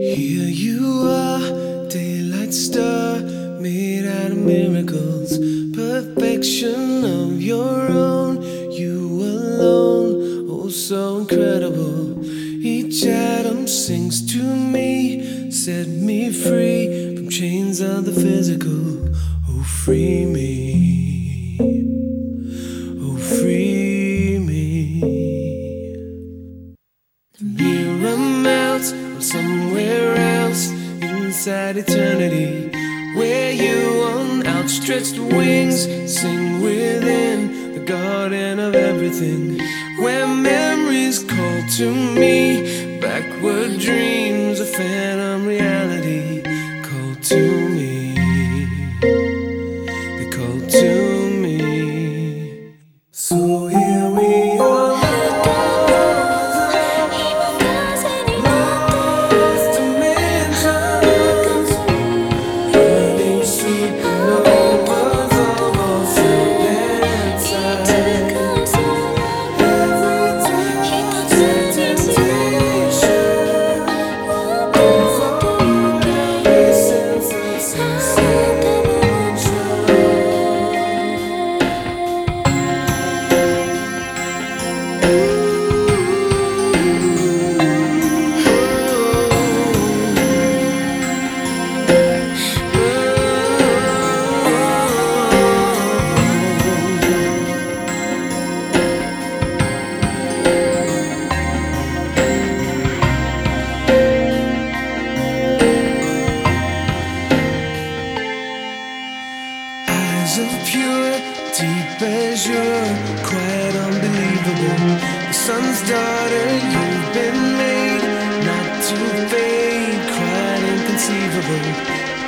Here you are daylight star made out of miracles, perfection of your own. You alone, oh so incredible. Each atom sings to me, set me free from chains of the physical. Oh, free me. Outstretched wings sing within the garden of everything. Where memories call to me, backward dreams, a phantom reality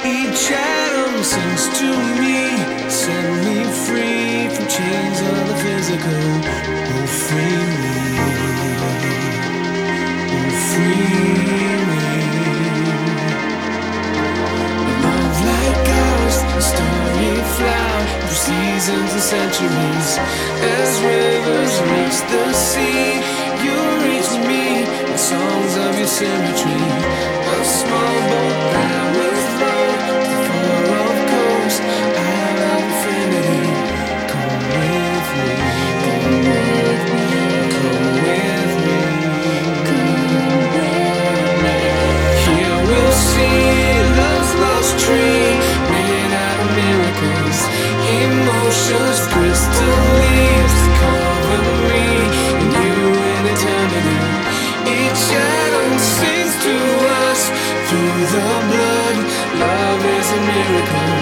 Each atom sings to me, set me free from chains of the physical. Oh, free me. Oh, free me. Love like through seasons and centuries. As rivers reach the sea, you reach me in songs of your symmetry. A small boat that will through the blood. Love is a miracle.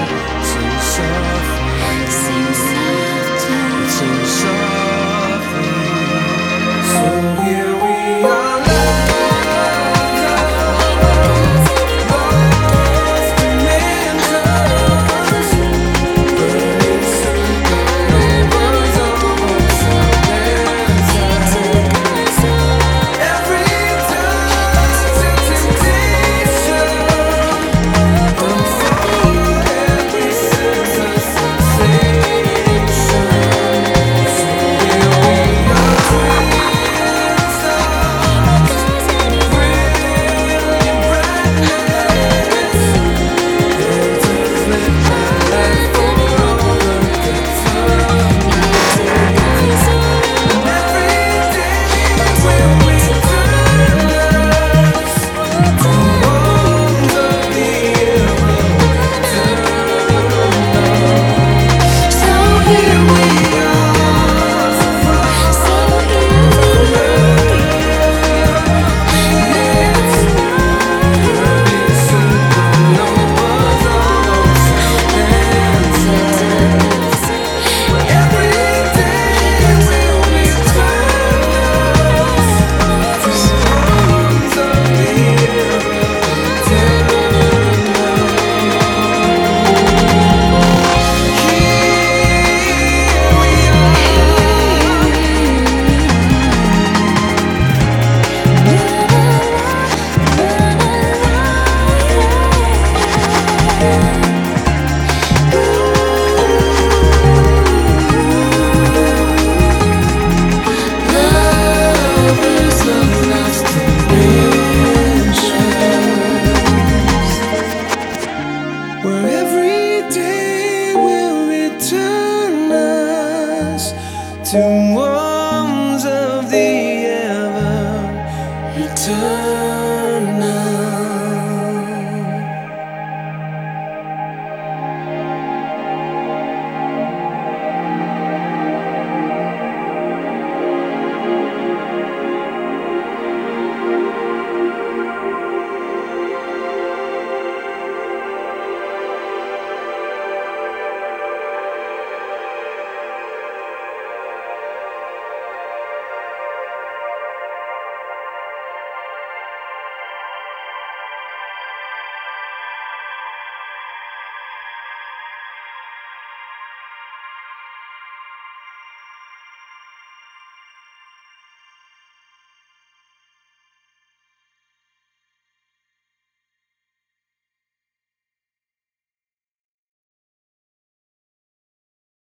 us to arms of the ever eternal.